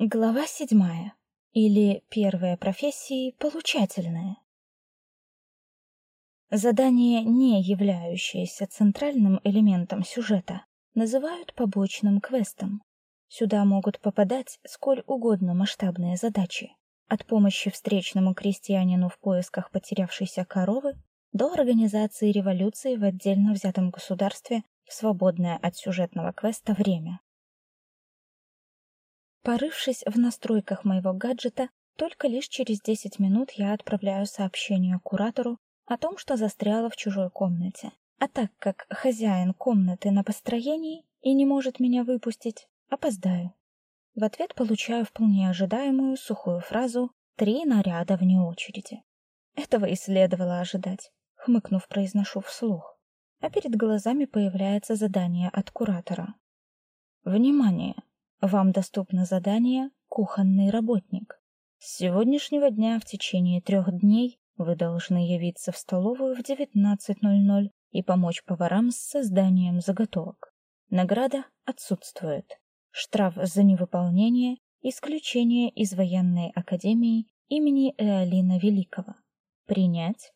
Глава седьмая. Или первая профессии получательная. Задание, не являющееся центральным элементом сюжета, называют побочным квестом. Сюда могут попадать сколь угодно масштабные задачи, от помощи встречному крестьянину в поисках потерявшейся коровы до организации революции в отдельно взятом государстве в свободное от сюжетного квеста время. Порывшись в настройках моего гаджета, только лишь через 10 минут я отправляю сообщение куратору о том, что застряла в чужой комнате. А так как хозяин комнаты на построении и не может меня выпустить, опоздаю. В ответ получаю вполне ожидаемую сухую фразу «три наряда вне очереди». Этого и следовало ожидать, хмыкнув, произношу вслух. А перед глазами появляется задание от куратора. Внимание! Вам доступно задание «Кухонный работник». С сегодняшнего дня в течение трех дней вы должны явиться в столовую в 19.00 и помочь поварам с созданием заготовок. Награда отсутствует. Штраф за невыполнение – исключение из военной академии имени Эолина Великого. Принять?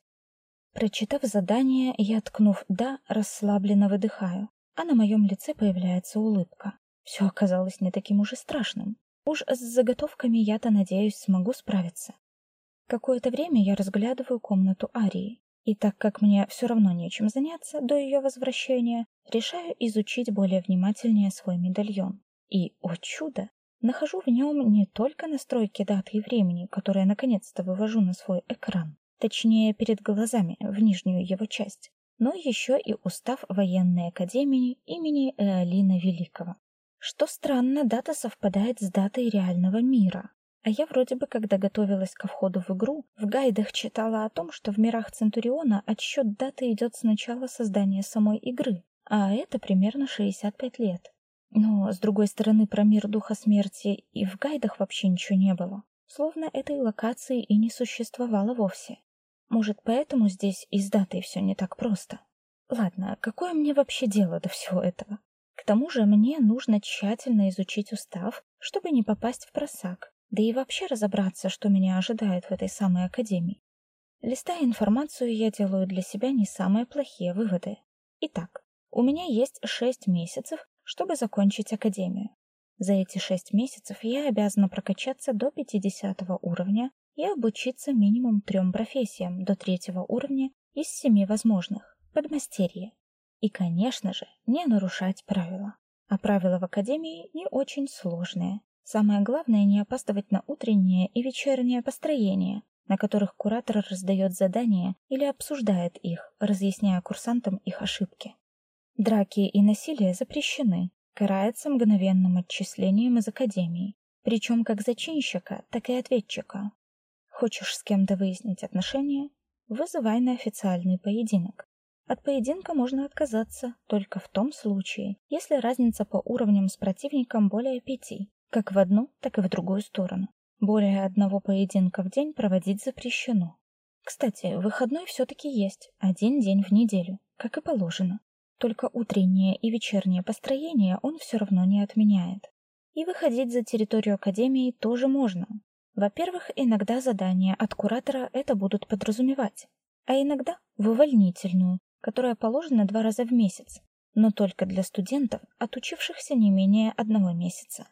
Прочитав задание, я, ткнув «да», расслабленно выдыхаю, а на моем лице появляется улыбка. Все оказалось не таким уж и страшным. Уж с заготовками я-то, надеюсь, смогу справиться. Какое-то время я разглядываю комнату Арии, и так как мне все равно нечем заняться до ее возвращения, решаю изучить более внимательнее свой медальон. И, о чудо, нахожу в нем не только настройки даты и времени, которые наконец-то вывожу на свой экран, точнее, перед глазами, в нижнюю его часть, но еще и устав военной академии имени Эолина Великого. Что странно, дата совпадает с датой реального мира. А я вроде бы, когда готовилась ко входу в игру, в гайдах читала о том, что в мирах Центуриона отсчет даты идет с начала создания самой игры, а это примерно 65 лет. Но, с другой стороны, про мир Духа Смерти и в гайдах вообще ничего не было. Словно этой локации и не существовало вовсе. Может, поэтому здесь и с датой все не так просто. Ладно, какое мне вообще дело до всего этого? К тому же мне нужно тщательно изучить устав, чтобы не попасть в просак, да и вообще разобраться, что меня ожидает в этой самой академии. Листая информацию, я делаю для себя не самые плохие выводы. Итак, у меня есть шесть месяцев, чтобы закончить академию. За эти шесть месяцев я обязана прокачаться до 50 уровня и обучиться минимум трем профессиям до третьего уровня из семи возможных. Подмастерье, и, конечно же, не нарушать правила. А правила в академии не очень сложные. Самое главное не опаздывать на утреннее и вечернее построение, на которых куратор раздает задания или обсуждает их, разъясняя курсантам их ошибки. Драки и насилие запрещены, карается мгновенным отчислением из академии, причем как зачинщика, так и ответчика. Хочешь с кем-то выяснить отношения? Вызывай на официальный поединок. От поединка можно отказаться только в том случае, если разница по уровням с противником более пяти, как в одну, так и в другую сторону. Более одного поединка в день проводить запрещено. Кстати, выходной все-таки есть, один день в неделю, как и положено. Только утреннее и вечернее построение он все равно не отменяет. И выходить за территорию Академии тоже можно. Во-первых, иногда задания от куратора это будут подразумевать, а иногда в увольнительную, которая положена два раза в месяц, но только для студентов, отучившихся не менее одного месяца.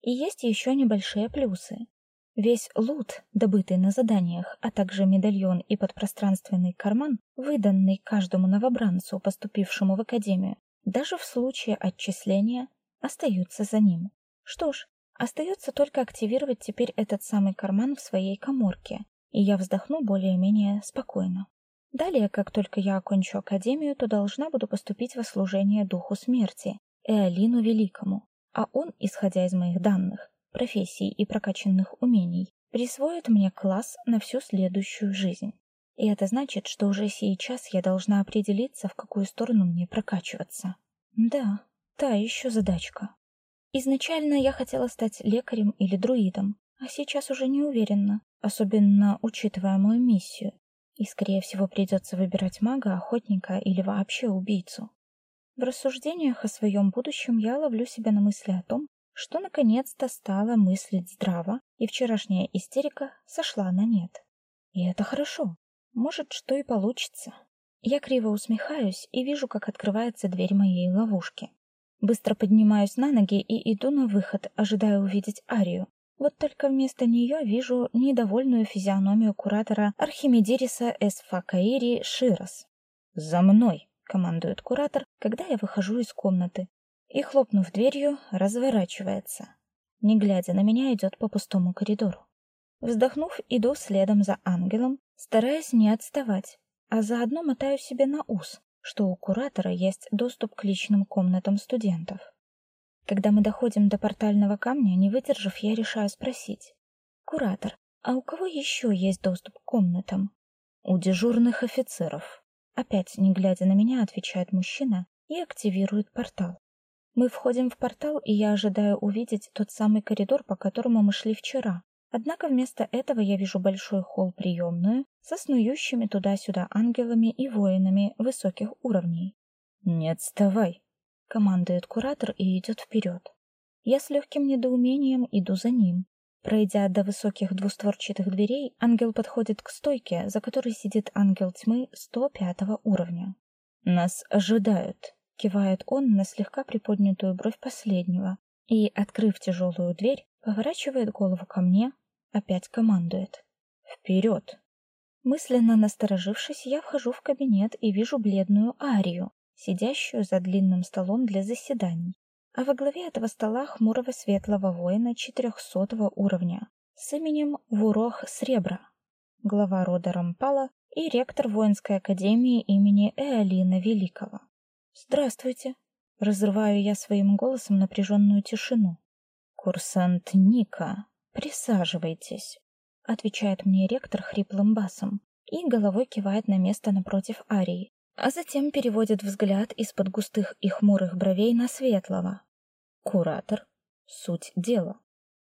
И есть еще небольшие плюсы. Весь лут, добытый на заданиях, а также медальон и подпространственный карман, выданный каждому новобранцу, поступившему в академию, даже в случае отчисления, остаются за ним. Что ж, остается только активировать теперь этот самый карман в своей каморке, и я вздохну более-менее спокойно. Далее, как только я окончу академию, то должна буду поступить во служение духу смерти, Эолину Великому, а он, исходя из моих данных, профессий и прокачанных умений, присвоит мне класс на всю следующую жизнь. И это значит, что уже сейчас я должна определиться, в какую сторону мне прокачиваться. Да, та еще задачка. Изначально я хотела стать лекарем или друидом, а сейчас уже не уверена, особенно учитывая мою миссию и, скорее всего, придется выбирать мага, охотника или вообще убийцу. В рассуждениях о своем будущем я ловлю себя на мысли о том, что наконец-то стала мыслить здраво, и вчерашняя истерика сошла на нет. И это хорошо. Может, что и получится. Я криво усмехаюсь и вижу, как открывается дверь моей ловушки. Быстро поднимаюсь на ноги и иду на выход, ожидая увидеть Арию. Вот только вместо нее вижу недовольную физиономию куратора Архимедириса Эсфакаири Широс. «За мной!» — командует куратор, когда я выхожу из комнаты. И, хлопнув дверью, разворачивается. Не глядя на меня, идет по пустому коридору. Вздохнув, иду следом за ангелом, стараясь не отставать, а заодно мотаю себе на ус, что у куратора есть доступ к личным комнатам студентов. Когда мы доходим до портального камня, не выдержав, я решаю спросить: "Куратор, а у кого еще есть доступ к комнатам?" "У дежурных офицеров". Опять не глядя на меня, отвечает мужчина и активирует портал. Мы входим в портал, и я ожидаю увидеть тот самый коридор, по которому мы шли вчера. Однако вместо этого я вижу большой холл-приемную со снующими туда-сюда ангелами и воинами высоких уровней. "Не отставай", командует куратор и идет вперед. Я с легким недоумением иду за ним. Пройдя до высоких двустворчатых дверей, ангел подходит к стойке, за которой сидит ангел тьмы 105 уровня. Нас ожидают, кивает он на слегка приподнятую бровь последнего и, открыв тяжелую дверь, поворачивает голову ко мне, опять командует: «Вперед!». Мысленно насторожившись, я вхожу в кабинет и вижу бледную Арию, сидящую за длинным столом для заседаний, а во главе этого стола хмурого светлого воина 400 уровня с именем Вурох Сребра, глава рода Рампала и ректор воинской академии имени Эолина Великого. Здравствуйте, разрываю я своим голосом напряженную тишину. Курсант Ника, присаживайтесь, отвечает мне ректор хриплым басом и головой кивает на место напротив Арии, а затем переводит взгляд из-под густых и хмурых бровей на светлого. Куратор. Суть дела.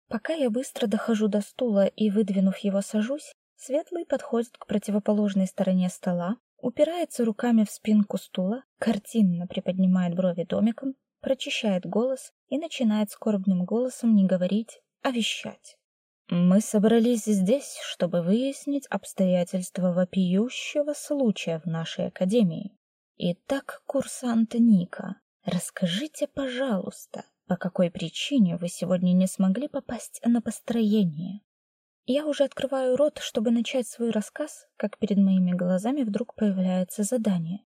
Пока я быстро дохожу до стула и, выдвинув его, сажусь, Светлый подходит к противоположной стороне стола, упирается руками в спинку стула, картинно приподнимает брови домиком, прочищает голос и начинает скорбным голосом не говорить, а вещать. Мы собрались здесь, чтобы выяснить обстоятельства вопиющего случая в нашей академии. Итак, курсант Ника, расскажите, пожалуйста, по какой причине вы сегодня не смогли попасть на построение? Я уже открываю рот, чтобы начать свой рассказ, как перед моими глазами вдруг появляется задание.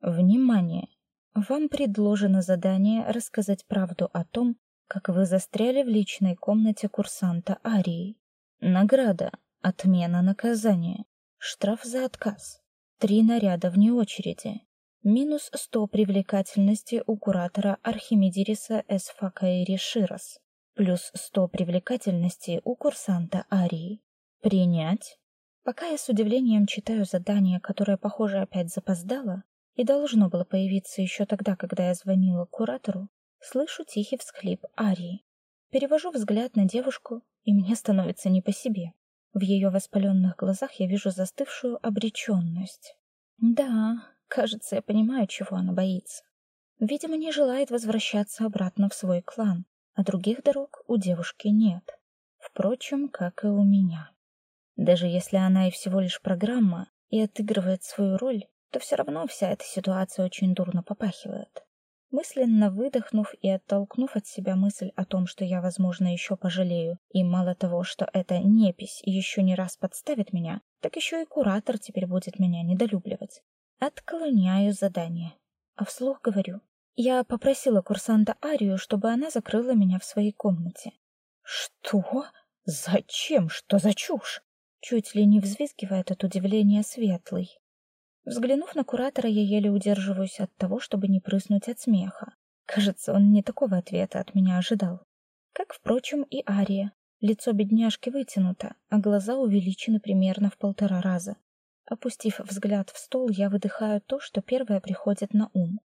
Внимание! Вам предложено задание рассказать правду о том, как вы застряли в личной комнате курсанта Арии. Награда отмена наказания, штраф за отказ, три наряда вне очереди, минус 100 привлекательности у куратора Архимедириса Эсфакаири Широс, плюс 100 привлекательности у курсанта Арии. Принять? Пока я с удивлением читаю задание, которое, похоже, опять запоздало и должно было появиться еще тогда, когда я звонила куратору, Слышу тихий всхлип Арии. Перевожу взгляд на девушку, и мне становится не по себе. В ее воспаленных глазах я вижу застывшую обреченность. Да, кажется, я понимаю, чего она боится. Видимо, не желает возвращаться обратно в свой клан, а других дорог у девушки нет. Впрочем, как и у меня. Даже если она и всего лишь программа и отыгрывает свою роль, то все равно вся эта ситуация очень дурно попахивает. Мысленно выдохнув и оттолкнув от себя мысль о том, что я, возможно, еще пожалею, и мало того, что эта непись еще не раз подставит меня, так еще и куратор теперь будет меня недолюбливать. Отклоняю задание. А вслух говорю. Я попросила курсанта Арию, чтобы она закрыла меня в своей комнате. Что? Зачем? Что за чушь? Чуть ли не взвизгивает от удивления Светлый. Взглянув на куратора, я еле удерживаюсь от того, чтобы не прыснуть от смеха. Кажется, он не такого ответа от меня ожидал. Как, впрочем, и Ария. Лицо бедняжки вытянуто, а глаза увеличены примерно в полтора раза. Опустив взгляд в стол, я выдыхаю то, что первое приходит на ум.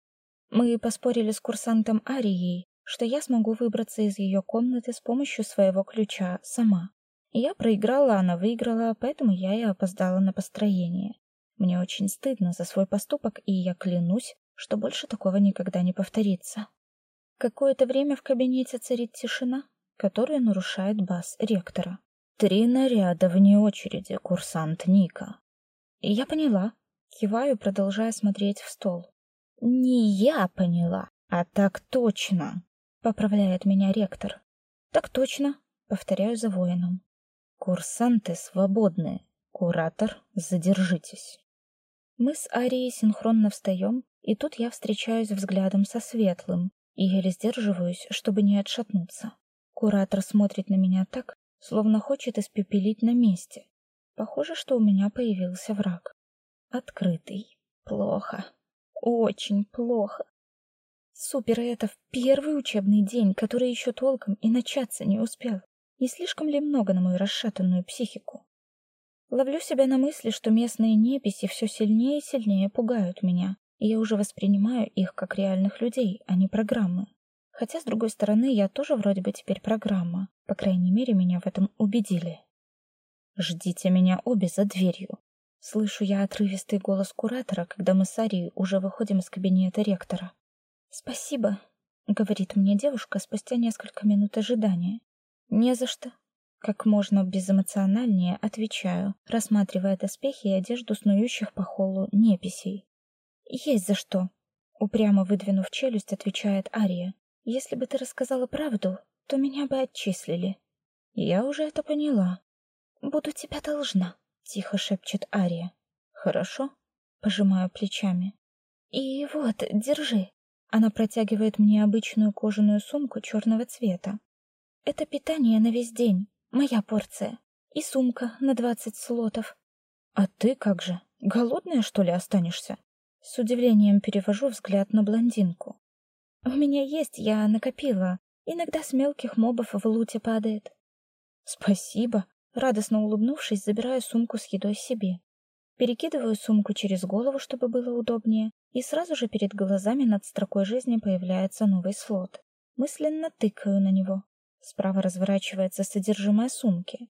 Мы поспорили с курсантом Арией, что я смогу выбраться из ее комнаты с помощью своего ключа сама. Я проиграла, она выиграла, поэтому я и опоздала на построение. Мне очень стыдно за свой поступок, и я клянусь, что больше такого никогда не повторится. Какое-то время в кабинете царит тишина, которую нарушает бас ректора. Три наряда вне очереди, курсант Ника. Я поняла. Киваю, продолжая смотреть в стол. Не я поняла, а так точно, поправляет меня ректор. Так точно, повторяю за воином. Курсанты свободны. Куратор, задержитесь. Мы с Арией синхронно встаем, и тут я встречаюсь взглядом со Светлым и еле сдерживаюсь, чтобы не отшатнуться. Куратор смотрит на меня так, словно хочет испепелить на месте. Похоже, что у меня появился враг. Открытый. Плохо. Очень плохо. Супер это в первый учебный день, который еще толком и начаться не успел. Не слишком ли много на мою расшатанную психику? Ловлю себя на мысли, что местные неписи все сильнее и сильнее пугают меня, и я уже воспринимаю их как реальных людей, а не программы. Хотя, с другой стороны, я тоже вроде бы теперь программа. По крайней мере, меня в этом убедили. «Ждите меня обе за дверью», Слышу я отрывистый голос куратора, когда мы с Арией уже выходим из кабинета ректора. «Спасибо», — говорит мне девушка спустя несколько минут ожидания. «Не за что». Как можно безэмоциональнее отвечаю, рассматривая доспехи и одежду снующих по холлу неписей. «Есть за что», — упрямо выдвинув челюсть, отвечает Ария. «Если бы ты рассказала правду, то меня бы отчислили». «Я уже это поняла. Буду тебя должна», — тихо шепчет Ария. «Хорошо», — пожимаю плечами. «И вот, держи». Она протягивает мне обычную кожаную сумку черного цвета. «Это питание на весь день, моя порция. И сумка на двадцать слотов». «А ты как же? Голодная, что ли, останешься?» С удивлением перевожу взгляд на блондинку. «У меня есть, я накопила. Иногда с мелких мобов в луте падает». «Спасибо», Радостно улыбнувшись, забираю сумку с едой себе. Перекидываю сумку через голову, чтобы было удобнее, и сразу же перед глазами над строкой жизни появляется новый слот. Мысленно тыкаю на него. Справа разворачивается содержимое сумки.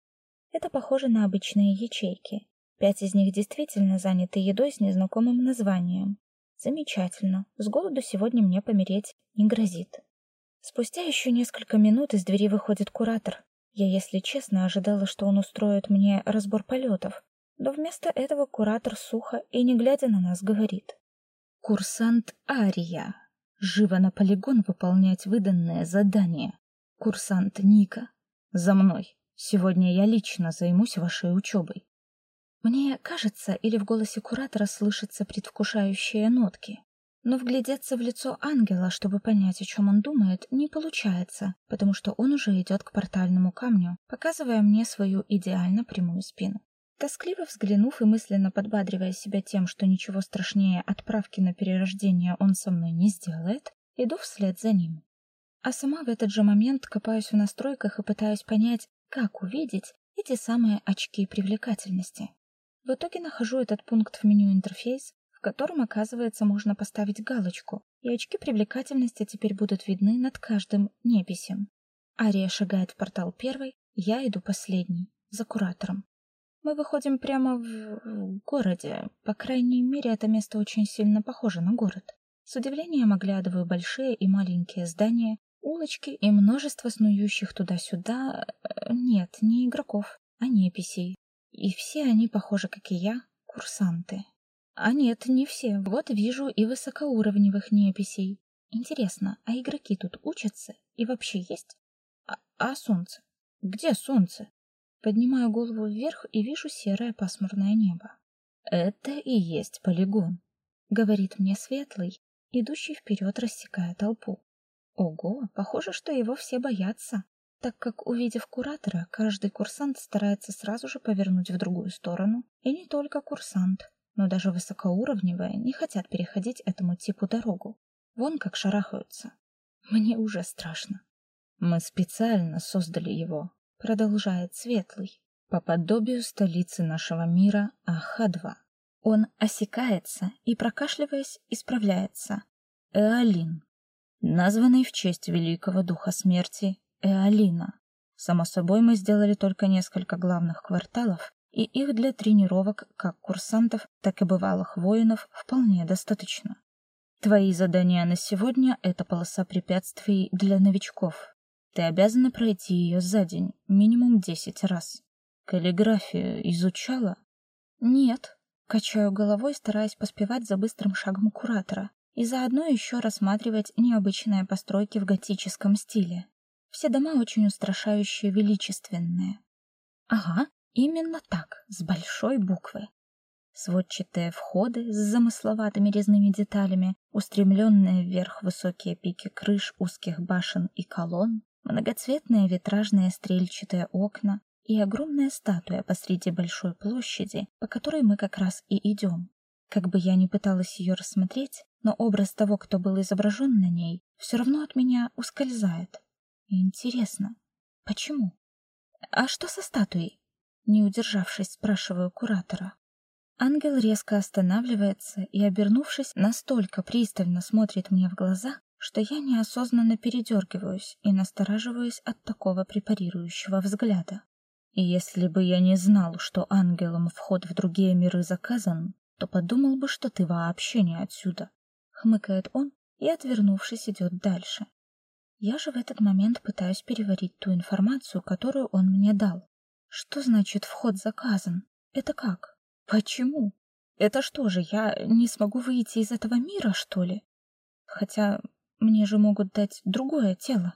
Это похоже на обычные ячейки. Пять из них действительно заняты едой с незнакомым названием. Замечательно. С голоду сегодня мне помереть не грозит. Спустя еще несколько минут из двери выходит куратор. Я, если честно, ожидала, что он устроит мне разбор полетов, но вместо этого куратор сухо и не глядя на нас говорит: "Курсант Ария, живо на полигон выполнять выданное задание. Курсант Ника, за мной. Сегодня я лично займусь вашей учебой». Мне кажется, или в голосе куратора слышатся предвкушающие нотки. Но вглядеться в лицо ангела, чтобы понять, о чем он думает, не получается, потому что он уже идет к портальному камню, показывая мне свою идеально прямую спину. Тоскливо взглянув и мысленно подбадривая себя тем, что ничего страшнее отправки на перерождение он со мной не сделает, иду вслед за ним. А сама в этот же момент копаюсь в настройках и пытаюсь понять, как увидеть эти самые очки привлекательности. В итоге нахожу этот пункт в меню интерфейс, котором, оказывается, можно поставить галочку, и очки привлекательности теперь будут видны над каждым неписем. Ария шагает в портал первой, я иду последний, за куратором. Мы выходим прямо в, в городе. По крайней мере, это место очень сильно похоже на город. С удивлением оглядываю большие и маленькие здания, улочки и множество снующих туда-сюда... Э, нет, не игроков, а неписей. И все они, похожи, как и я, курсанты. А нет, не все. Вот вижу и высокоуровневых неписей. Интересно, а игроки тут учатся и вообще есть? А, а солнце? Где солнце? Поднимаю голову вверх и вижу серое пасмурное небо. Это и есть полигон, говорит мне Светлый, идущий вперед, рассекая толпу. Ого, похоже, что его все боятся, так как, увидев куратора, каждый курсант старается сразу же повернуть в другую сторону, и не только курсант но даже высокоуровневые не хотят переходить этому типу дорогу. Вон как шарахаются. Мне уже страшно. Мы специально создали его, продолжает Светлый, по подобию столицы нашего мира Ахадва. Он осекается и, прокашливаясь, исправляется. Эолин, названный в честь великого духа смерти Эолина. Само собой, мы сделали только несколько главных кварталов, и их для тренировок как курсантов, так и бывалых воинов вполне достаточно. Твои задания на сегодня — это полоса препятствий для новичков. Ты обязана пройти ее за день, минимум десять раз. Каллиграфию изучала? Нет. Качаю головой, стараясь поспевать за быстрым шагом куратора и заодно еще рассматривать необычные постройки в готическом стиле. Все дома очень устрашающие, величественные. Ага, именно так, с большой буквы. Сводчатые входы с замысловатыми резными деталями, устремленные вверх высокие пики крыш узких башен и колонн, многоцветные витражные стрельчатые окна и огромная статуя посреди большой площади, по которой мы как раз и идем. Как бы я ни пыталась ее рассмотреть, но образ того, кто был изображен на ней, все равно от меня ускользает. Интересно, почему? А что со статуей? Не удержавшись, спрашиваю куратора. Ангел резко останавливается и, обернувшись, настолько пристально смотрит мне в глаза, что я неосознанно передергиваюсь и настораживаюсь от такого препарирующего взгляда. И если бы я не знал, что ангелам вход в другие миры заказан, то подумал бы, что ты вообще не отсюда. Хмыкает он и, отвернувшись, идет дальше. Я же в этот момент пытаюсь переварить ту информацию, которую он мне дал. Что значит вход заказан? Это как? Почему? Это что же, я не смогу выйти из этого мира, что ли? Хотя мне же могут дать другое тело.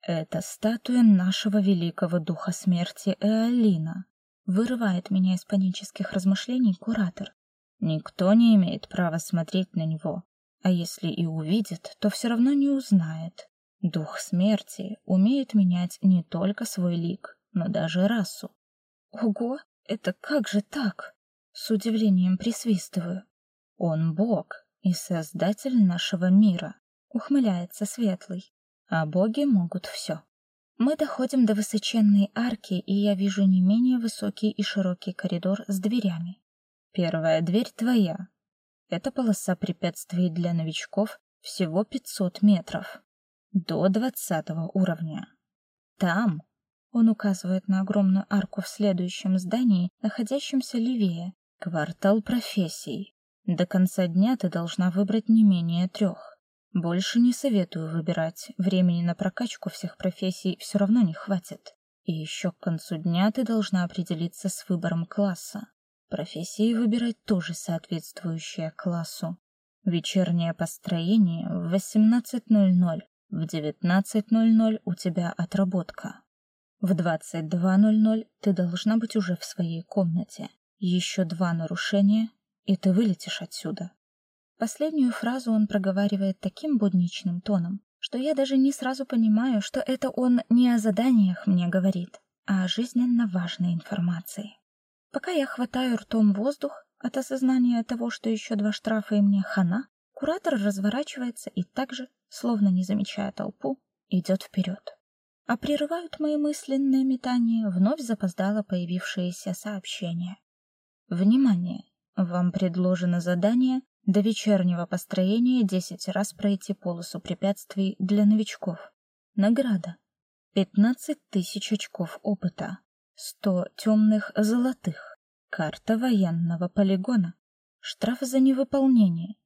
Это статуя нашего великого духа смерти Эолина. Вырывает меня из панических размышлений куратор. Никто не имеет права смотреть на него, а если и увидит, то все равно не узнает. Дух смерти умеет менять не только свой лик, но даже расу. Ого, это как же так? С удивлением присвистываю. Он бог и создатель нашего мира, ухмыляется Светлый. А боги могут все. Мы доходим до высоченной арки, и я вижу не менее высокий и широкий коридор с дверями. Первая дверь твоя. Это полоса препятствий для новичков всего 500 метров. До 20 уровня. Там, он указывает на огромную арку в следующем здании, находящемся левее, Квартал профессий. До конца дня ты должна выбрать не менее трех. Больше не советую выбирать. Времени на прокачку всех профессий все равно не хватит. И еще к концу дня ты должна определиться с выбором класса. Профессии выбирать тоже соответствующее классу. Вечернее построение в 18.00. В 19.00 у тебя отработка. В 22.00 ты должна быть уже в своей комнате. Еще два нарушения, и ты вылетишь отсюда. Последнюю фразу он проговаривает таким будничным тоном, что я даже не сразу понимаю, что это он не о заданиях мне говорит, а о жизненно важной информации. Пока я хватаю ртом воздух от осознания того, что еще два штрафа и мне хана, куратор разворачивается и также, словно не замечая толпу, идет вперед. А прерывают мои мысленные метания вновь запоздало появившиеся сообщения. Внимание! Вам предложено задание до вечернего построения 10 раз пройти полосу препятствий для новичков. Награда. 15 тысяч очков опыта. 100 темных золотых. Карта военного полигона. Штраф за невыполнение.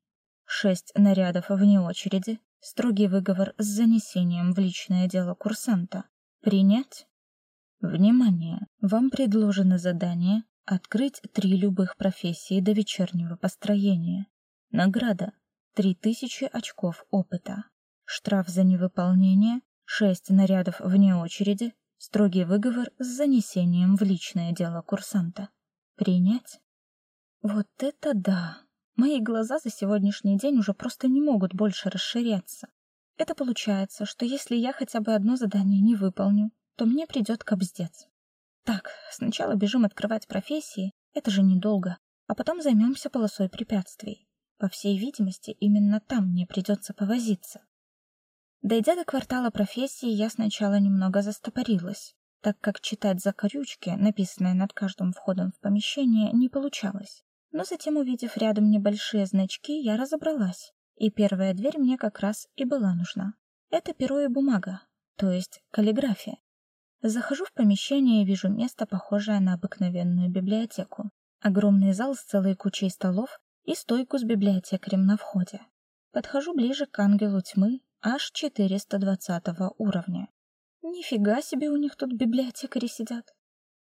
6 нарядов вне очереди. Строгий выговор с занесением в личное дело курсанта. Принять? Внимание! Вам предложено задание Открыть три любых профессии до вечернего построения. Награда три тысячи очков опыта. Штраф за невыполнение шесть нарядов вне очереди. Строгий выговор с занесением в личное дело курсанта. Принять? Вот это да. Мои глаза за сегодняшний день уже просто не могут больше расширяться. Это получается, что если я хотя бы одно задание не выполню, то мне придет кобздец. Так, сначала бежим открывать профессии, это же недолго, а потом займемся полосой препятствий. По всей видимости, именно там мне придется повозиться. Дойдя до квартала профессии, я сначала немного застопорилась, так как читать закорючки, написанные над каждым входом в помещение, не получалось. Но затем, увидев рядом небольшие значки, я разобралась, и первая дверь мне как раз и была нужна. Это перо и бумага, то есть каллиграфия. Захожу в помещение и вижу место, похожее на обыкновенную библиотеку. Огромный зал с целой кучей столов и стойку с библиотекарем на входе. Подхожу ближе к ангелу тьмы, аж 420 уровня. Нифига себе у них тут библиотекари сидят.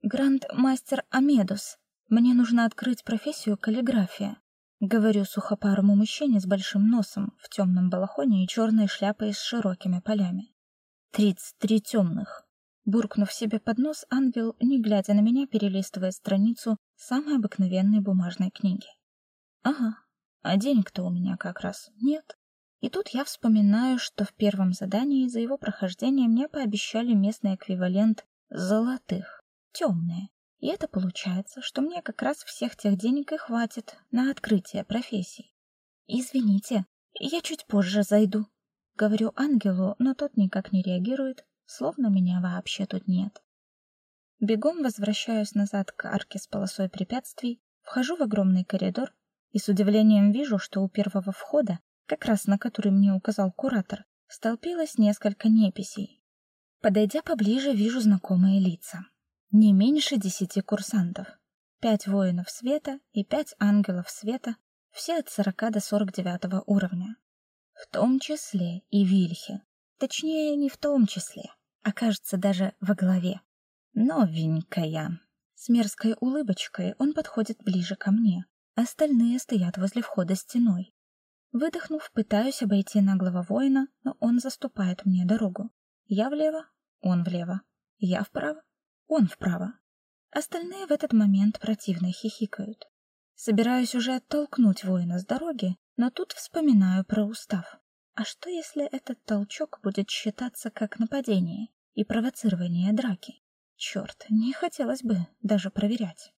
Гранд-мастер Амедус, мне нужно открыть профессию каллиграфия. Говорю сухопарому мужчине с большим носом, в темном балахоне и черной шляпой с широкими полями. Тридцать три темных. Буркнув себе под нос, ангел, не глядя на меня, перелистывает страницу самой обыкновенной бумажной книги. Ага, а денег-то у меня как раз нет. И тут я вспоминаю, что в первом задании за его прохождение мне пообещали местный эквивалент золотых, темные. И это получается, что мне как раз всех тех денег и хватит на открытие профессий. Извините, я чуть позже зайду, говорю ангелу, но тот никак не реагирует, словно меня вообще тут нет. Бегом возвращаюсь назад к арке с полосой препятствий, вхожу в огромный коридор и с удивлением вижу, что у первого входа, как раз на который мне указал куратор, столпилось несколько неписей. Подойдя поближе, вижу знакомые лица. Не меньше десяти курсантов, пять воинов света и пять ангелов света, все от 40 до 49 уровня. В том числе и Вильхе. Точнее, не в том числе, а кажется даже во главе. Новенькая. С мерзкой улыбочкой он подходит ближе ко мне. Остальные стоят возле входа стеной. Выдохнув, пытаюсь обойти наглого воина, но он заступает мне дорогу. Я влево, он влево. Я вправо, он вправо. Остальные в этот момент противно хихикают. Собираюсь уже оттолкнуть воина с дороги, но тут вспоминаю про устав. А что если этот толчок будет считаться как нападение и провоцирование драки? Черт, не хотелось бы даже проверять.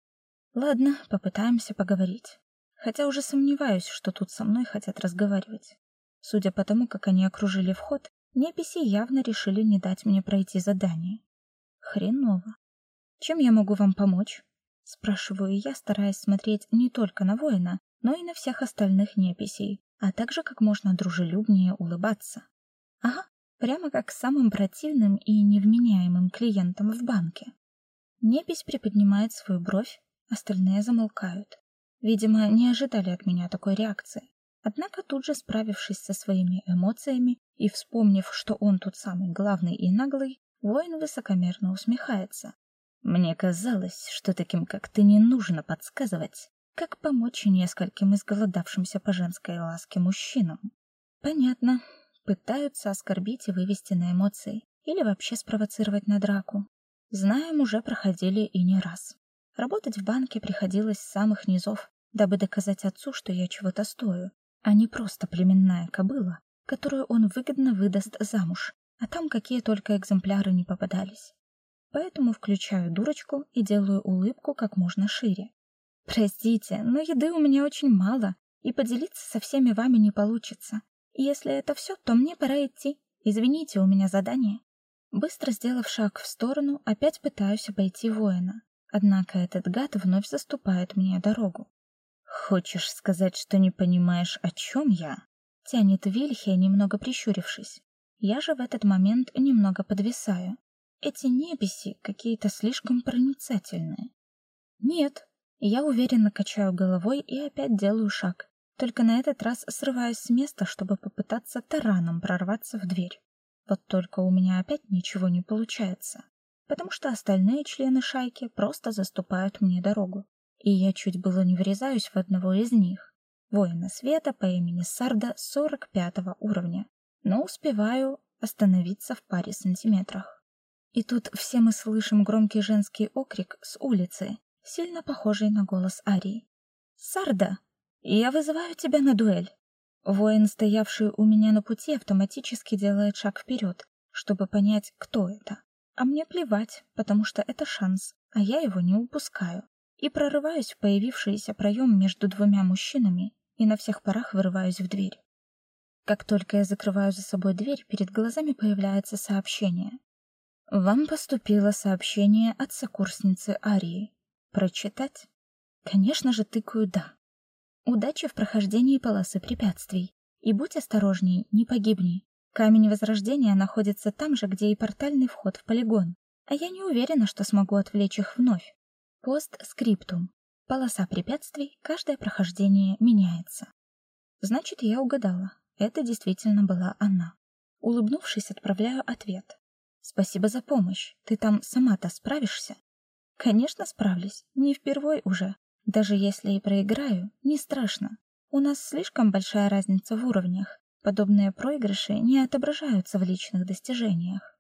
Ладно, попытаемся поговорить. Хотя уже сомневаюсь, что тут со мной хотят разговаривать. Судя по тому, как они окружили вход, неписи явно решили не дать мне пройти задание. Хреново. Чем я могу вам помочь? спрашиваю я, стараясь смотреть не только на воина, но и на всех остальных неписей, а также как можно дружелюбнее улыбаться. Ага, прямо как самым противным и невменяемым клиентам в банке. Непись приподнимает свою бровь, остальные замолкают. Видимо, не ожидали от меня такой реакции. Однако тут же, справившись со своими эмоциями и вспомнив, что он тут самый главный и наглый, воин высокомерно усмехается. Мне казалось, что таким, как ты, не нужно подсказывать, как помочь нескольким изголодавшимся по женской ласке мужчинам. Понятно. Пытаются оскорбить и вывести на эмоции или вообще спровоцировать на драку. Знаем, уже проходили и не раз. Работать в банке приходилось с самых низов, дабы доказать отцу, что я чего-то стою, а не просто племенная кобыла, которую он выгодно выдаст замуж, а там какие только экземпляры не попадались. Поэтому включаю дурочку и делаю улыбку как можно шире. Простите, но еды у меня очень мало, и поделиться со всеми вами не получится. Если это все, то мне пора идти. Извините, у меня задание. Быстро сделав шаг в сторону, опять пытаюсь обойти воина. Однако этот гад вновь заступает мне дорогу. Хочешь сказать, что не понимаешь, о чем я? Тянет Вильхе, немного прищурившись. Я же в этот момент немного подвисаю. Эти неписи какие-то слишком проницательные. Нет, я уверенно качаю головой и опять делаю шаг. Только на этот раз срываюсь с места, чтобы попытаться тараном прорваться в дверь. Вот только у меня опять ничего не получается, потому что остальные члены шайки просто заступают мне дорогу. И я чуть было не врезаюсь в одного из них, воина света по имени Сарда 45 уровня, но успеваю остановиться в паре сантиметрах. И тут все мы слышим громкий женский окрик с улицы, сильно похожий на голос Арии. «Сарда, я вызываю тебя на дуэль!» Воин, стоявший у меня на пути, автоматически делает шаг вперед, чтобы понять, кто это. А мне плевать, потому что это шанс, а я его не упускаю. И прорываюсь в появившийся проем между двумя мужчинами и на всех парах вырываюсь в дверь. Как только я закрываю за собой дверь, перед глазами появляется сообщение. Вам поступило сообщение от сокурсницы Арии. Прочитать? Конечно же, тыкаю «да». Удачи в прохождении полосы препятствий. И будь осторожней, не погибни. Камень Возрождения находится там же, где и портальный вход в полигон. А я не уверена, что смогу отвлечь их вновь. Постскриптум. Полоса препятствий, каждое прохождение меняется. Значит, я угадала. Это действительно была она. Улыбнувшись, отправляю ответ. Спасибо за помощь. Ты там сама-то справишься? Конечно, справлюсь. Не впервой уже. Даже если и проиграю, не страшно. У нас слишком большая разница в уровнях. Подобные проигрыши не отображаются в личных достижениях.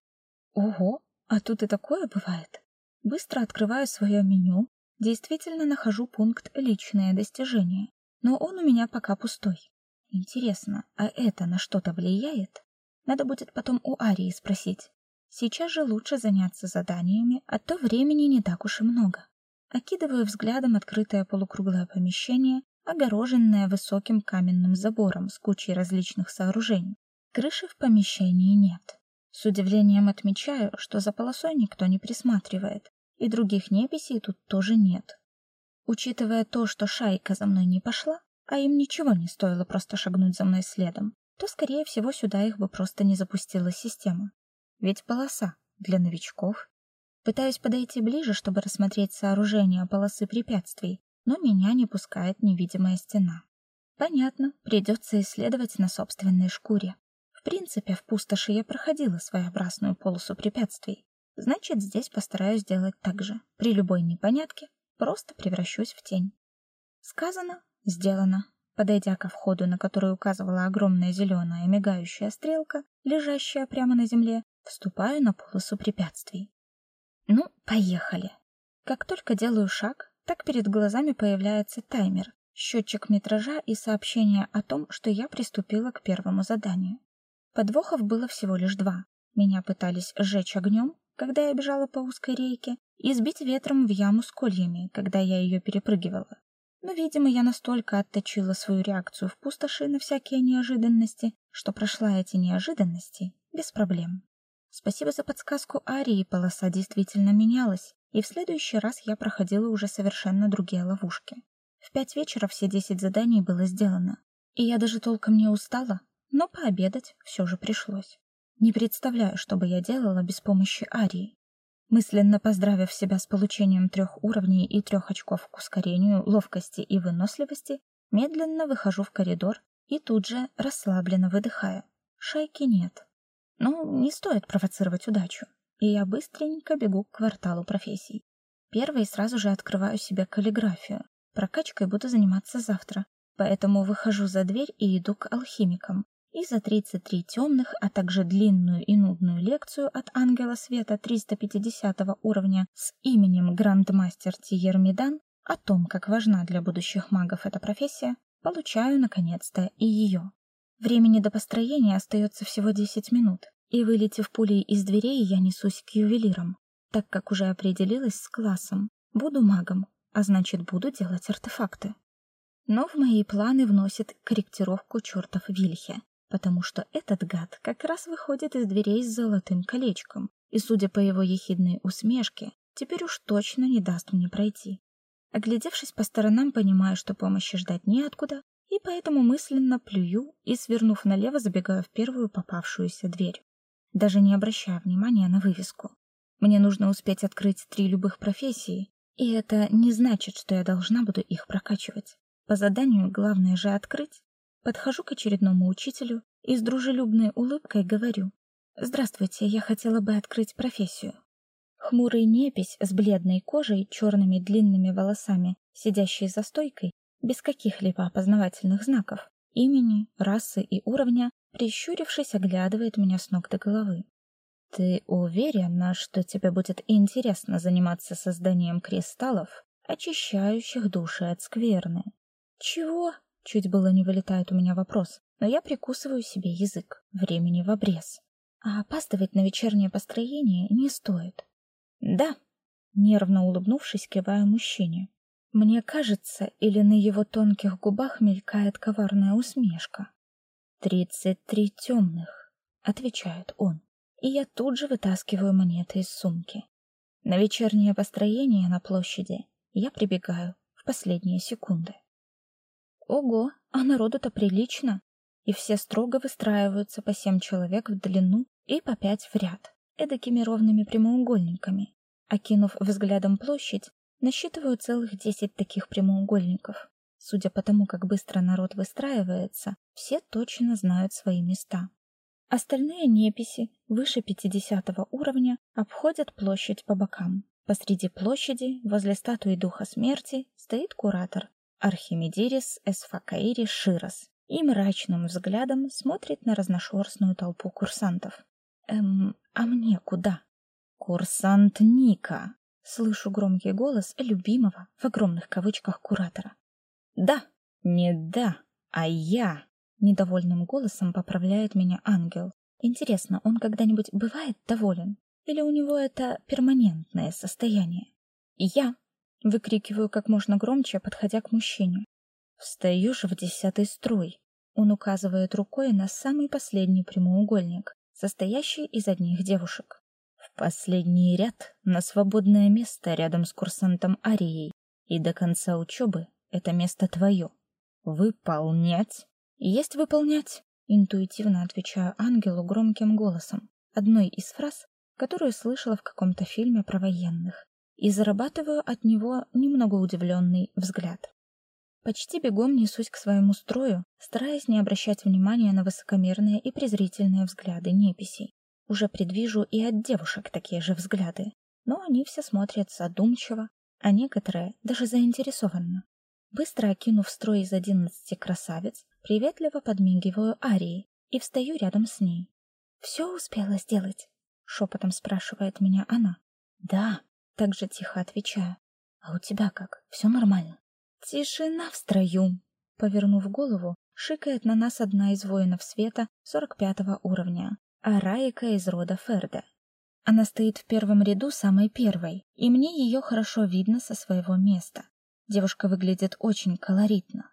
Ого, а тут и такое бывает. Быстро открываю свое меню, действительно нахожу пункт «Личные достижения», но он у меня пока пустой. Интересно, а это на что-то влияет? Надо будет потом у Арии спросить. Сейчас же лучше заняться заданиями, а то времени не так уж и много. Окидываю взглядом открытое полукруглое помещение, огороженное высоким каменным забором с кучей различных сооружений. Крыши в помещении нет. С удивлением отмечаю, что за полосой никто не присматривает, и других неписей тут тоже нет. Учитывая то, что шайка за мной не пошла, а им ничего не стоило просто шагнуть за мной следом, то, скорее всего, сюда их бы просто не запустила система. Ведь полоса для новичков. Пытаюсь подойти ближе, чтобы рассмотреть сооружение полосы препятствий, но меня не пускает невидимая стена. Понятно, придется исследовать на собственной шкуре принципе, в пустоши я проходила своеобразную полосу препятствий. Значит, здесь постараюсь сделать так же. При любой непонятке просто превращусь в тень. Сказано, сделано. Подойдя ко входу, на который указывала огромная зеленая мигающая стрелка, лежащая прямо на земле, вступаю на полосу препятствий. Ну, поехали. Как только делаю шаг, так перед глазами появляется таймер, счетчик метража и сообщение о том, что я приступила к первому заданию. Подвохов было всего лишь два. Меня пытались сжечь огнем, когда я бежала по узкой рейке, и сбить ветром в яму с кольями, когда я ее перепрыгивала. Но, видимо, я настолько отточила свою реакцию в пустоши на всякие неожиданности, что прошла эти неожиданности без проблем. Спасибо за подсказку Арии, полоса действительно менялась, и в следующий раз я проходила уже совершенно другие ловушки. В пять вечера все десять заданий было сделано, и я даже толком не устала, но пообедать все же пришлось. Не представляю, что бы я делала без помощи Арии. Мысленно поздравив себя с получением трех уровней и трех очков к ускорению, ловкости и выносливости, медленно выхожу в коридор и тут же расслабленно выдыхаю. Шайки нет. Но не стоит провоцировать удачу, и я быстренько бегу к кварталу профессий. Первой сразу же открываю себе каллиграфию. Прокачкой буду заниматься завтра, поэтому выхожу за дверь и иду к алхимикам и за 33 темных, а также длинную и нудную лекцию от Ангела Света 350 уровня с именем Грандмастер Тиер Медан о том, как важна для будущих магов эта профессия, получаю наконец-то и ее. Времени до построения остается всего 10 минут, и вылетев пулей из дверей, я несусь к ювелирам, так как уже определилась с классом. Буду магом, а значит, буду делать артефакты. Но в мои планы вносит корректировку чертов Вильхе, потому что этот гад как раз выходит из дверей с золотым колечком, и, судя по его ехидной усмешке, теперь уж точно не даст мне пройти. Оглядевшись по сторонам, понимаю, что помощи ждать неоткуда, и поэтому мысленно плюю и, свернув налево, забегаю в первую попавшуюся дверь, даже не обращая внимания на вывеску. Мне нужно успеть открыть три любых профессии, и это не значит, что я должна буду их прокачивать. По заданию главное же открыть, Подхожу к очередному учителю и с дружелюбной улыбкой говорю: "Здравствуйте, я хотела бы открыть профессию". Хмурый непись с бледной кожей, черными длинными волосами, сидящий за стойкой, без каких-либо опознавательных знаков, имени, расы и уровня, прищурившись, оглядывает меня с ног до головы. Ты уверена, что тебе будет интересно заниматься созданием кристаллов, очищающих души от скверны? Чего? Чуть было не вылетает у меня вопрос, но я прикусываю себе язык. Времени в обрез. А опаздывать на вечернее построение не стоит. Да, нервно улыбнувшись, киваю мужчине. Мне кажется, или на его тонких губах мелькает коварная усмешка. «Тридцать три темных», — отвечает он. И я тут же вытаскиваю монеты из сумки. На вечернее построение на площади я прибегаю в последние секунды. Ого, а народу-то прилично. И все строго выстраиваются по семь человек в длину и по пять в ряд, эдакими ровными прямоугольниками. Окинув взглядом площадь, насчитываю целых десять таких прямоугольников. Судя по тому, как быстро народ выстраивается, все точно знают свои места. Остальные неписи выше 50 уровня обходят площадь по бокам. Посреди площади, возле статуи Духа Смерти, стоит куратор Архимедирис Эсфакаири Широс и мрачным взглядом смотрит на разношерстную толпу курсантов. Эм, а мне куда? Курсант Ника. Слышу громкий голос любимого в огромных кавычках куратора. Да, не да, а я. Недовольным голосом поправляет меня ангел. Интересно, он когда-нибудь бывает доволен? Или у него это перманентное состояние? Я выкрикиваю как можно громче, подходя к мужчине. Встаю же в десятый строй. Он указывает рукой на самый последний прямоугольник, состоящий из одних девушек. В последний ряд на свободное место рядом с курсантом Арией, и до конца учебы это место твое. Выполнять. Есть выполнять. Интуитивно отвечаю ангелу громким голосом, одной из фраз, которую слышала в каком-то фильме про военных, и зарабатываю от него немного удивленный взгляд. Почти бегом несусь к своему строю, стараясь не обращать внимания на высокомерные и презрительные взгляды неписей. Уже предвижу и от девушек такие же взгляды, но они все смотрят задумчиво, а некоторые даже заинтересованно. Быстро окинув строй из одиннадцати красавиц, приветливо подмигиваю Арии и встаю рядом с ней. «Все успела сделать?» — шепотом спрашивает меня она. «Да», — так же тихо отвечаю. «А у тебя как? Все нормально?» «Тишина в строю!» Повернув голову, шикает на нас одна из воинов света сорок пятого уровня, Араика из рода Ферда. Она стоит в первом ряду самой первой, и мне ее хорошо видно со своего места. Девушка выглядит очень колоритно.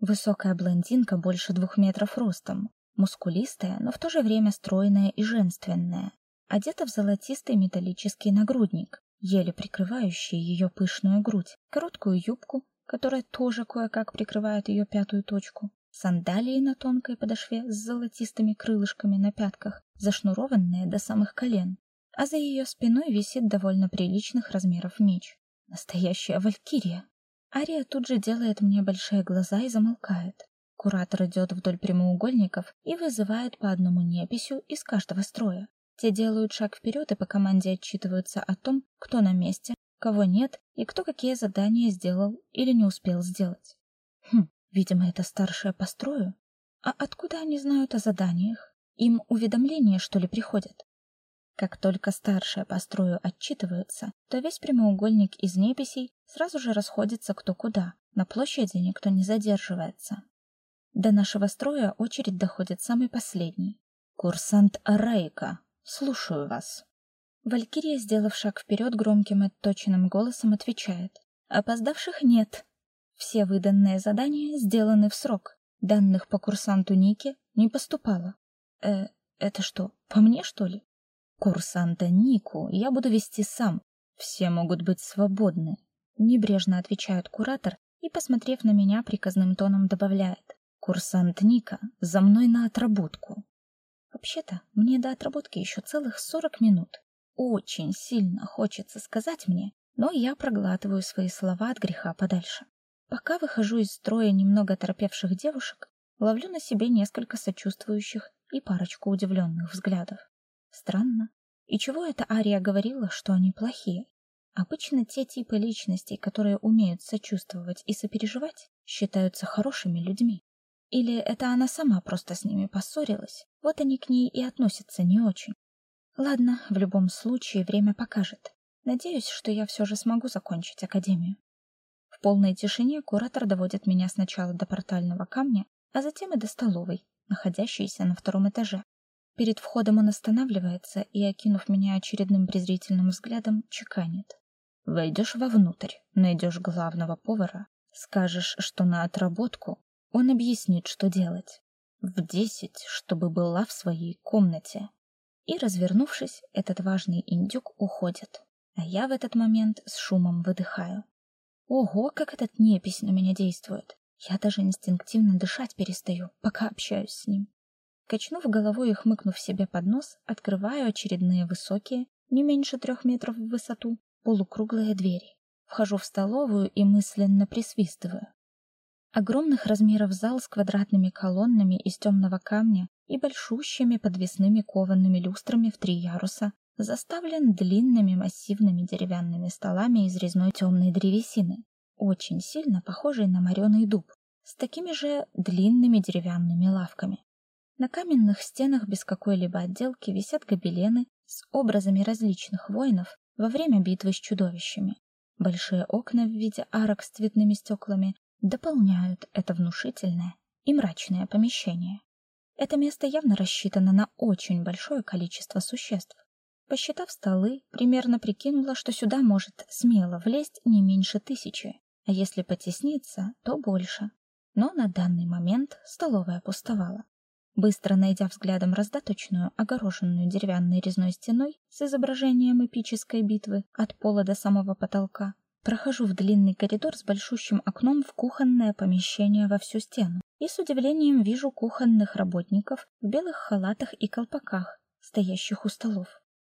Высокая блондинка больше двух метров ростом, мускулистая, но в то же время стройная и женственная, одета в золотистый металлический нагрудник, еле прикрывающий ее пышную грудь, короткую юбку, которая тоже кое-как прикрывает ее пятую точку, сандалии на тонкой подошве с золотистыми крылышками на пятках, зашнурованные до самых колен, а за ее спиной висит довольно приличных размеров меч. Настоящая валькирия. Ария тут же делает мне большие глаза и замолкает. Куратор идет вдоль прямоугольников и вызывает по одному неписью из каждого строя. Те делают шаг вперед и по команде отчитываются о том, кто на месте, кого нет и кто какие задания сделал или не успел сделать. Хм, видимо, это старшая по строю. А откуда они знают о заданиях? Им уведомления, что ли, приходят? Как только старшая по строю отчитывается, то весь прямоугольник из неписей сразу же расходится кто куда. На площади никто не задерживается. До нашего строя очередь доходит самый последний. Курсант Арайка, слушаю вас. Валькирия, сделав шаг вперед, громким отточенным голосом отвечает: "Опоздавших нет. Все выданные задания сделаны в срок. Данных по курсанту Нике не поступало. Э, это что, по мне, что ли? Курсанта Нику я буду вести сам. Все могут быть свободны. Небрежно отвечает куратор и, посмотрев на меня, приказным тоном добавляет. Курсант Ника, за мной на отработку. Вообще-то, мне до отработки еще целых сорок минут. Очень сильно хочется сказать мне, но я проглатываю свои слова от греха подальше. Пока выхожу из строя немного торопевших девушек, ловлю на себе несколько сочувствующих и парочку удивленных взглядов. Странно. И чего эта Ария говорила, что они плохие? Обычно те типы личностей, которые умеют сочувствовать и сопереживать, считаются хорошими людьми. Или это она сама просто с ними поссорилась, вот они к ней и относятся не очень. Ладно, в любом случае время покажет. Надеюсь, что я все же смогу закончить академию. В полной тишине куратор доводит меня сначала до портального камня, а затем и до столовой, находящейся на втором этаже. Перед входом он останавливается и, окинув меня очередным презрительным взглядом, чеканит. Войдешь вовнутрь, найдешь главного повара, скажешь, что на отработку, он объяснит, что делать. В десять, чтобы была в своей комнате. И, развернувшись, этот важный индюк уходит. А я в этот момент с шумом выдыхаю. Ого, как этот непись на меня действует. Я даже инстинктивно дышать перестаю, пока общаюсь с ним. Качнув головой и хмыкнув себе под нос, открываю очередные высокие, не меньше трех метров в высоту, полукруглые двери. Вхожу в столовую и мысленно присвистываю. Огромных размеров зал с квадратными колоннами из темного камня и большущими подвесными коваными люстрами в три яруса заставлен длинными массивными деревянными столами из резной темной древесины, очень сильно похожей на мореный дуб, с такими же длинными деревянными лавками. На каменных стенах без какой-либо отделки висят гобелены с образами различных воинов во время битвы с чудовищами. Большие окна в виде арок с цветными стеклами дополняют это внушительное и мрачное помещение. Это место явно рассчитано на очень большое количество существ. Посчитав столы, примерно прикинула, что сюда может смело влезть не меньше тысячи, а если потесниться, то больше. Но на данный момент столовая пустовала. Быстро найдя взглядом раздаточную, огороженную деревянной резной стеной с изображением эпической битвы от пола до самого потолка, прохожу в длинный коридор с большущим окном в кухонное помещение во всю стену и с удивлением вижу кухонных работников в белых халатах и колпаках, стоящих у столов.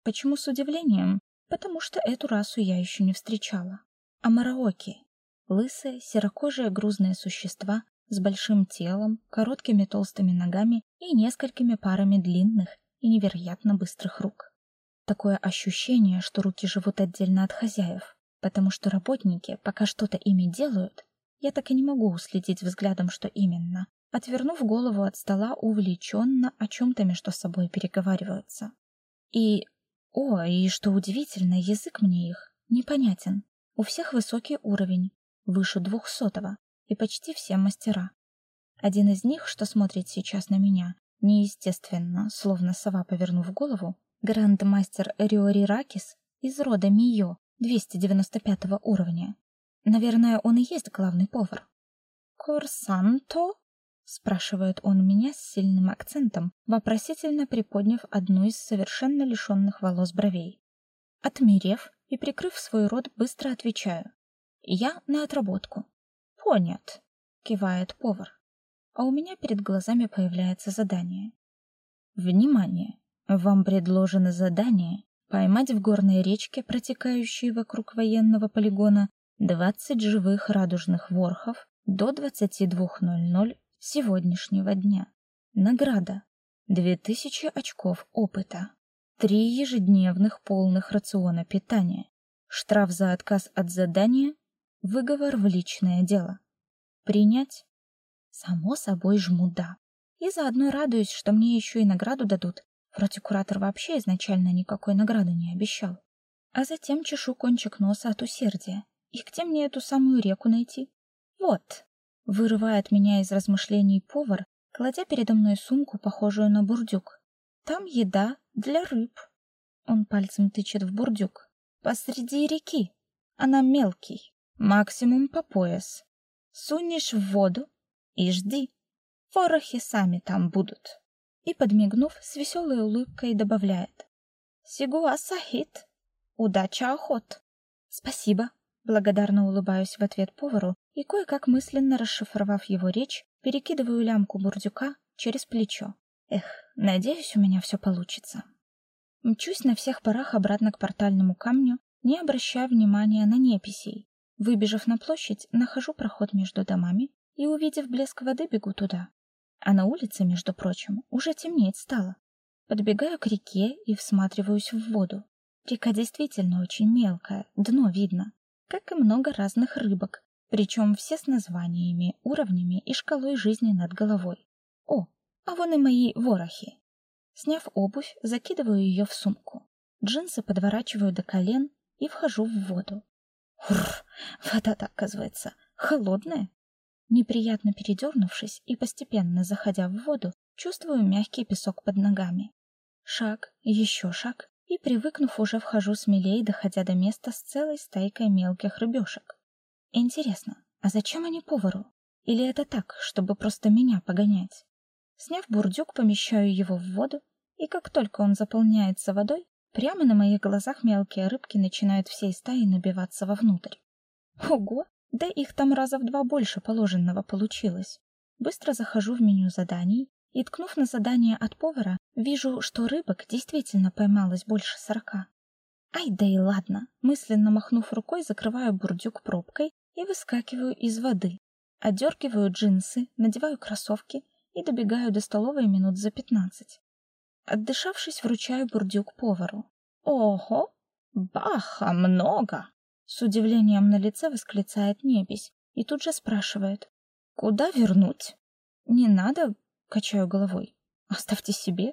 Почему с удивлением? Потому что эту расу я еще не встречала. Амараоки — лысые, серокожие грузные существа с большим телом, короткими толстыми ногами и несколькими парами длинных и невероятно быстрых рук. Такое ощущение, что руки живут отдельно от хозяев, потому что работники пока что-то ими делают, я так и не могу уследить взглядом, что именно, отвернув голову от стола, увлеченно о чем-то между собой переговариваются. И... О, и что удивительно, язык мне их непонятен. У всех высокий уровень, выше двухсотого, и почти все мастера. Один из них, что смотрит сейчас на меня, неестественно, словно сова повернув голову, грандмастер Риори Ракис из рода Мио, 295 уровня. Наверное, он и есть главный повар. «Корсанто?» — спрашивает он меня с сильным акцентом, вопросительно приподняв одну из совершенно лишенных волос бровей. Отмерев и прикрыв свой рот, быстро отвечаю. «Я на отработку». «Понят», — кивает повар. А у меня перед глазами появляется задание. «Внимание! Вам предложено задание поймать в горной речке, протекающей вокруг военного полигона, 20 живых радужных ворхов до 22.00 сегодняшнего дня. Награда. 2000 очков опыта. Три ежедневных полных рациона питания. Штраф за отказ от задания Выговор в личное дело. Принять? Само собой жму «да». И заодно радуюсь, что мне еще и награду дадут. Вроде куратор вообще изначально никакой награды не обещал. А затем чешу кончик носа от усердия. И где мне эту самую реку найти? Вот. Вырывает меня из размышлений повар, кладя передо мной сумку, похожую на бурдюк. Там еда для рыб. Он пальцем тычет в бурдюк. Посреди реки. Она мелкий максимум по пояс. Сунешь в воду и жди. Ворохи сами там будут. И, подмигнув, с веселой улыбкой добавляет. Сигуа Сахит. Удача охот. Спасибо. Благодарно улыбаюсь в ответ повару и, кое-как мысленно расшифровав его речь, перекидываю лямку бурдюка через плечо. Эх, надеюсь, у меня все получится. Мчусь на всех парах обратно к портальному камню, не обращая внимания на неписей, Выбежав на площадь, нахожу проход между домами и, увидев блеск воды, бегу туда. А на улице, между прочим, уже темнеть стало. Подбегаю к реке и всматриваюсь в воду. Река действительно очень мелкая, дно видно, как и много разных рыбок, причем все с названиями, уровнями и шкалой жизни над головой. О, а вон и мои ворохи. Сняв обувь, закидываю ее в сумку. Джинсы подворачиваю до колен и вхожу в воду. Ур, вода-то, оказывается, холодная. Неприятно передернувшись и постепенно заходя в воду, чувствую мягкий песок под ногами. Шаг, еще шаг, и, привыкнув, уже вхожу смелее, доходя до места с целой стайкой мелких рыбешек. Интересно, а зачем они повару? Или это так, чтобы просто меня погонять? Сняв бурдюк, помещаю его в воду, и как только он заполняется водой, Прямо на моих глазах мелкие рыбки начинают всей стаей набиваться вовнутрь. Ого, да их там раза в два больше положенного получилось. Быстро захожу в меню заданий и, ткнув на задание от повара, вижу, что рыбок действительно поймалось больше сорока. Ай, да и ладно. Мысленно махнув рукой, закрываю бурдюк пробкой и выскакиваю из воды. Одергиваю джинсы, надеваю кроссовки и добегаю до столовой минут за пятнадцать. Отдышавшись, вручаю бурдюк повару. Ого, баха много. С удивлением на лице восклицает Небесь и тут же спрашивает: "Куда вернуть?" "Не надо", качаю головой. "Оставьте себе.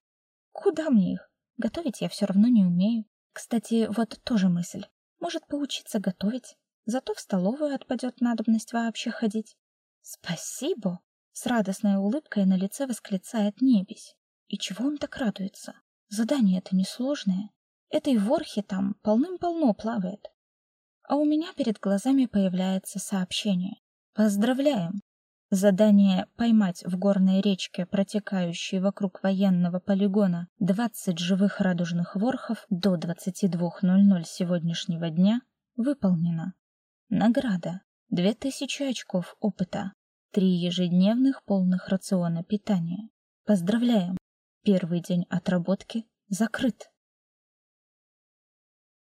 Куда мне их? Готовить я все равно не умею. Кстати, вот тоже мысль. Может, поучиться готовить? Зато в столовую отпадет надобность вообще ходить. Спасибо, с радостной улыбкой на лице восклицает Небесь. И чего он так радуется? Задание это несложное. Этой ворхи там полным-полно плавает. А у меня перед глазами появляется сообщение. Поздравляем! Задание поймать в горной речке, протекающей вокруг военного полигона, 20 живых радужных ворхов до 22:00 сегодняшнего дня выполнено. Награда: 2000 очков опыта, три ежедневных полных рациона питания. Поздравляем. Первый день отработки закрыт.